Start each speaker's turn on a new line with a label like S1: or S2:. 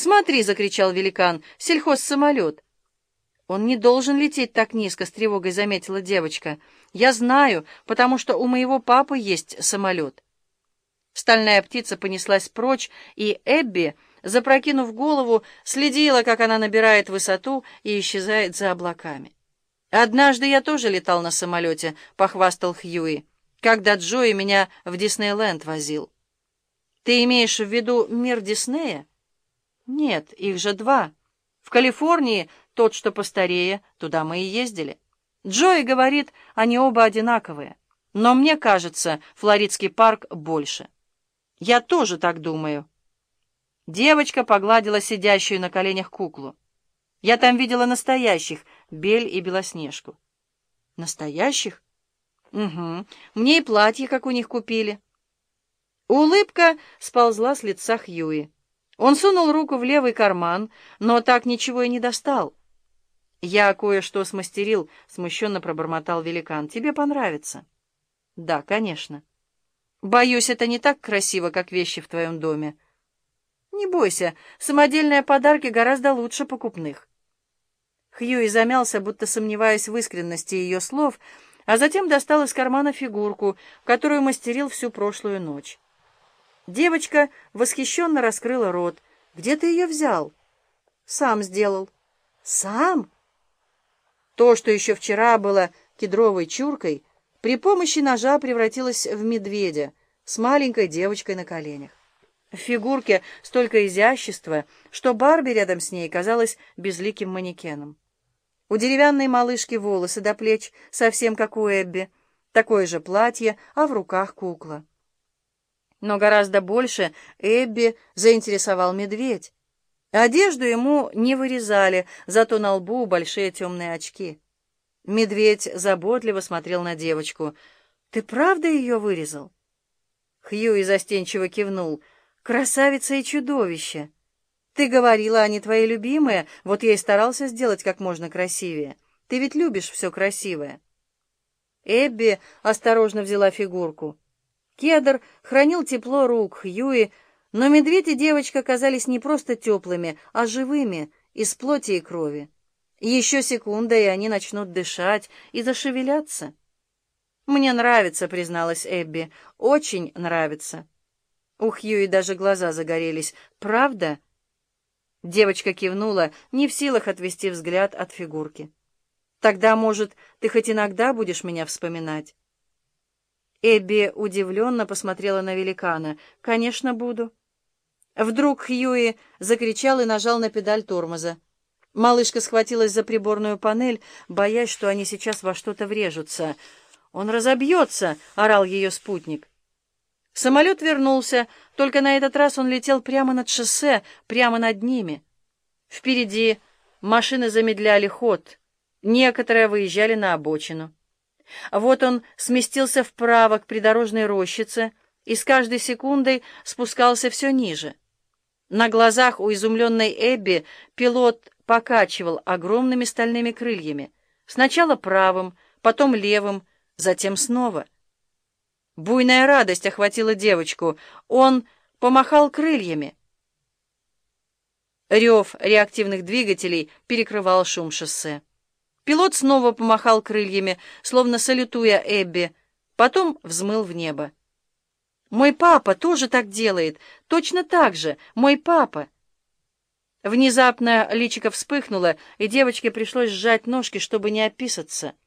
S1: «Смотри!» — закричал великан. «Сельхозсамолет!» «Он не должен лететь так низко», — с тревогой заметила девочка. «Я знаю, потому что у моего папы есть самолет». Стальная птица понеслась прочь, и Эбби, запрокинув голову, следила, как она набирает высоту и исчезает за облаками. «Однажды я тоже летал на самолете», — похвастал Хьюи, «когда Джои меня в Диснейленд возил». «Ты имеешь в виду мир Диснея?» «Нет, их же два. В Калифорнии тот, что постарее, туда мы и ездили. Джои говорит, они оба одинаковые. Но мне кажется, Флоридский парк больше». «Я тоже так думаю». Девочка погладила сидящую на коленях куклу. «Я там видела настоящих, Бель и Белоснежку». «Настоящих?» «Угу. Мне и платье, как у них купили». Улыбка сползла с лица Хьюи. Он сунул руку в левый карман, но так ничего и не достал. «Я кое-что смастерил», — смущенно пробормотал великан. «Тебе понравится». «Да, конечно». Боюсь, это не так красиво, как вещи в твоем доме. Не бойся, самодельные подарки гораздо лучше покупных. Хьюи замялся, будто сомневаясь в искренности ее слов, а затем достал из кармана фигурку, которую мастерил всю прошлую ночь. Девочка восхищенно раскрыла рот. «Где ты ее взял?» «Сам сделал». «Сам?» То, что еще вчера было кедровой чуркой, при помощи ножа превратилась в медведя с маленькой девочкой на коленях. В фигурке столько изящества, что Барби рядом с ней казалась безликим манекеном. У деревянной малышки волосы до плеч, совсем как у Эбби, такое же платье, а в руках кукла. Но гораздо больше Эбби заинтересовал медведь. Одежду ему не вырезали, зато на лбу большие темные очки. Медведь заботливо смотрел на девочку. «Ты правда ее вырезал?» Хьюи застенчиво кивнул. «Красавица и чудовище! Ты говорила, они твои любимые, вот я и старался сделать как можно красивее. Ты ведь любишь все красивое». Эбби осторожно взяла фигурку. Кедр хранил тепло рук Хьюи, но медведь и девочка казались не просто теплыми, а живыми, из плоти и крови. Еще секунда, и они начнут дышать и зашевеляться. «Мне нравится», — призналась Эбби. «Очень нравится». У Хьюи даже глаза загорелись. «Правда?» Девочка кивнула, не в силах отвести взгляд от фигурки. «Тогда, может, ты хоть иногда будешь меня вспоминать?» Эбби удивленно посмотрела на великана. «Конечно, буду». Вдруг Хьюи закричал и нажал на педаль тормоза. Малышка схватилась за приборную панель, боясь, что они сейчас во что-то врежутся. «Он разобьется!» — орал ее спутник. Самолет вернулся, только на этот раз он летел прямо над шоссе, прямо над ними. Впереди машины замедляли ход, некоторые выезжали на обочину. Вот он сместился вправо к придорожной рощице и с каждой секундой спускался все ниже. На глазах у изумленной Эбби пилот покачивал огромными стальными крыльями, сначала правым, потом левым, затем снова. Буйная радость охватила девочку. Он помахал крыльями. Рев реактивных двигателей перекрывал шум шоссе. Пилот снова помахал крыльями, словно салютуя Эбби, потом взмыл в небо. «Мой папа тоже так делает, точно так же, мой папа!» Внезапно личико вспыхнуло, и девочке пришлось сжать ножки, чтобы не описаться —